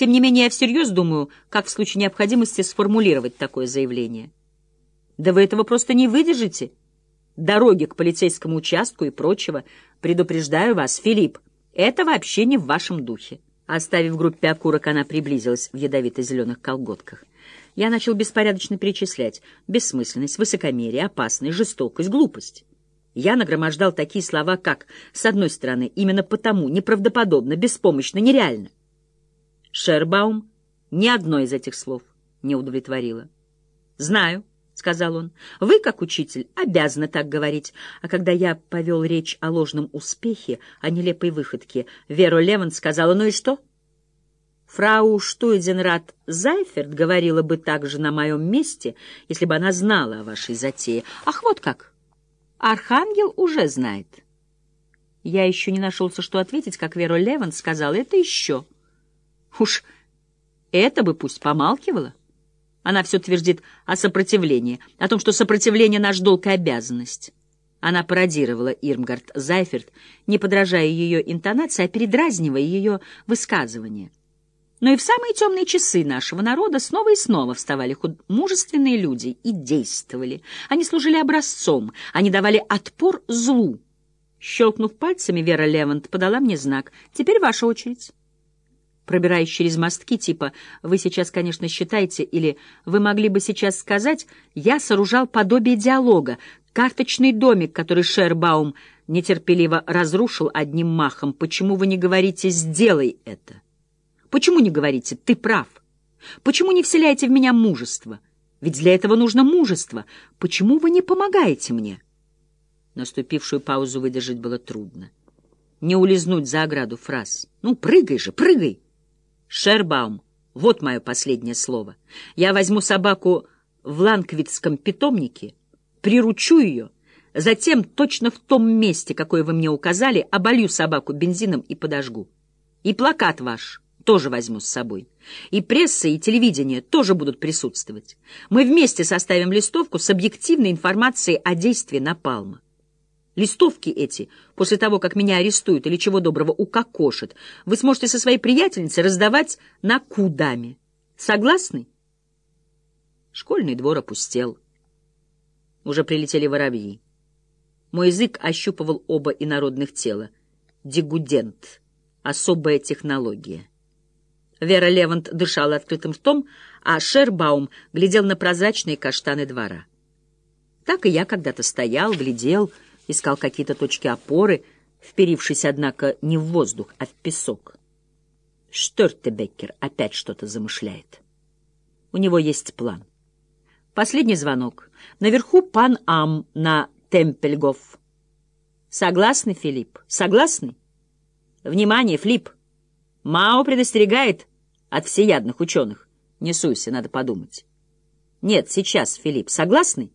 Тем не менее, я всерьез думаю, как в случае необходимости сформулировать такое заявление. Да вы этого просто не выдержите. Дороги к полицейскому участку и прочего. Предупреждаю вас, Филипп, это вообще не в вашем духе. Оставив в группе окурок, она приблизилась в ядовито-зеленых колготках. Я начал беспорядочно перечислять. Бессмысленность, высокомерие, опасность, жестокость, глупость. Я нагромождал такие слова, как, с одной стороны, именно потому, неправдоподобно, беспомощно, нереально. Шербаум ни одно из этих слов не удовлетворило. «Знаю», — сказал он, — «вы, как учитель, обязаны так говорить». А когда я повел речь о ложном успехе, о нелепой выходке, Веру Леван сказала, «Ну и что?» Фрау Штуйденрат Зайферт говорила бы так же на моем месте, если бы она знала о вашей затее. Ах, вот как! Архангел уже знает. Я еще не нашелся, что ответить, как Вера Леван сказала, это еще. Уж это бы пусть помалкивала. Она все твердит о сопротивлении, о том, что сопротивление — наш долг и обязанность. Она пародировала Ирмгард Зайферт, не подражая ее интонации, а передразнивая ее высказывания. Но и в самые темные часы нашего народа снова и снова вставали мужественные люди и действовали. Они служили образцом, они давали отпор злу. Щелкнув пальцами, Вера Левант подала мне знак. «Теперь ваша очередь». Пробираясь через мостки, типа «Вы сейчас, конечно, считаете» или «Вы могли бы сейчас сказать», я сооружал подобие диалога, карточный домик, который Шербаум нетерпеливо разрушил одним махом. «Почему вы не говорите «сделай это»?» Почему не говорите «ты прав»? Почему не вселяете в меня мужество? Ведь для этого нужно мужество. Почему вы не помогаете мне?» Наступившую паузу выдержать было трудно. Не улизнуть за ограду фраз. «Ну, прыгай же, прыгай!» «Шербаум, вот мое последнее слово. Я возьму собаку в ланквитском питомнике, приручу ее, затем точно в том месте, какое вы мне указали, оболью собаку бензином и подожгу. И плакат ваш» тоже возьму с собой. И пресса, и телевидение тоже будут присутствовать. Мы вместе составим листовку с объективной информацией о действии Напалма. Листовки эти, после того, как меня арестуют или чего доброго укокошат, вы сможете со своей приятельницей раздавать на кудами. Согласны? Школьный двор опустел. Уже прилетели воробьи. Мой язык ощупывал оба инородных тела. Дегудент. Особая технология. Вера Левант дышала открытым ртом, а Шербаум глядел на прозрачные каштаны двора. Так и я когда-то стоял, глядел, искал какие-то точки опоры, вперившись, однако, не в воздух, а в песок. Штёртебеккер опять что-то замышляет. У него есть план. Последний звонок. Наверху пан Ам на Темпельгоф. Согласны, Филипп? Согласны? Внимание, Флип! Мао предостерегает от всеядных ученых. Не суйся, надо подумать. Нет, сейчас, Филипп, согласны?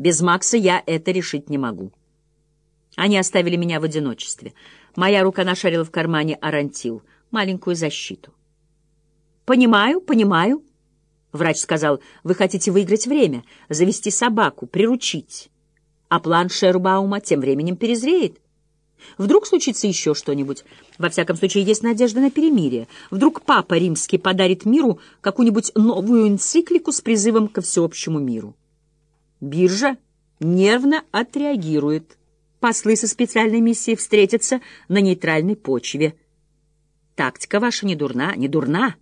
Без Макса я это решить не могу. Они оставили меня в одиночестве. Моя рука нашарила в кармане арантил, маленькую защиту. «Понимаю, понимаю», — врач сказал, — «вы хотите выиграть время, завести собаку, приручить». А план Шербаума тем временем перезреет. Вдруг случится еще что-нибудь. Во всяком случае, есть надежда на перемирие. Вдруг Папа Римский подарит миру какую-нибудь новую энциклику с призывом ко всеобщему миру. Биржа нервно отреагирует. Послы со специальной миссией встретятся на нейтральной почве. Тактика ваша не дурна, не дурна.